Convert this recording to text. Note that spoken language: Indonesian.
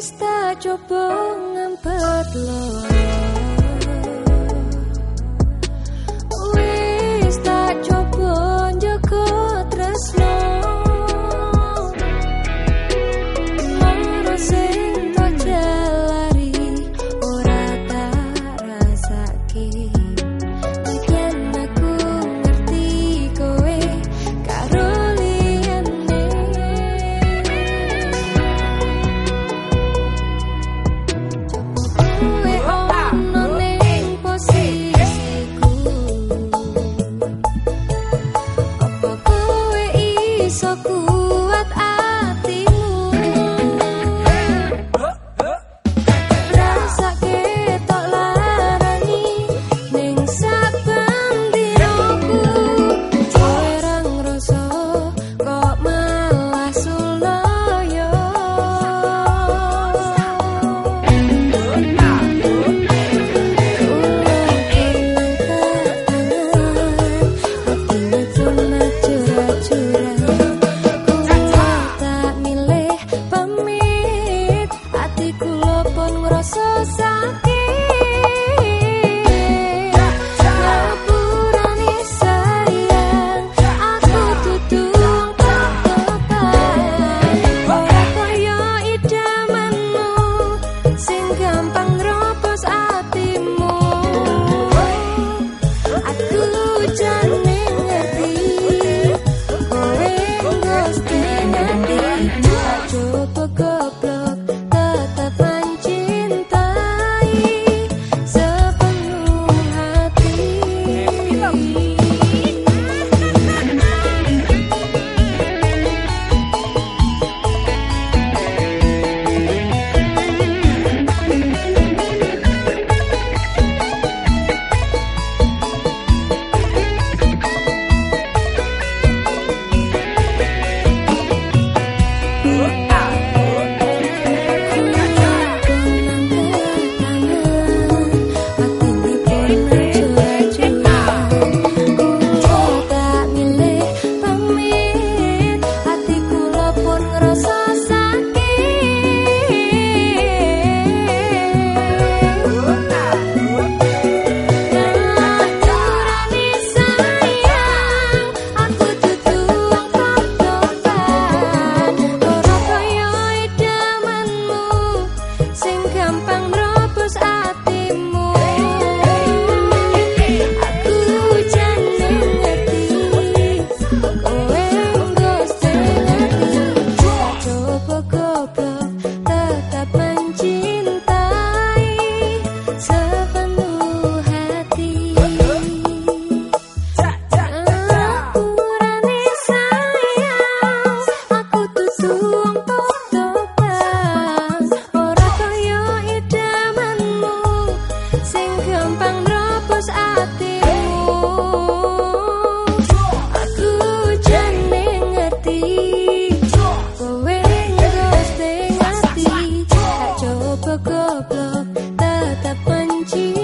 wis tak coba ngempet loro contigo.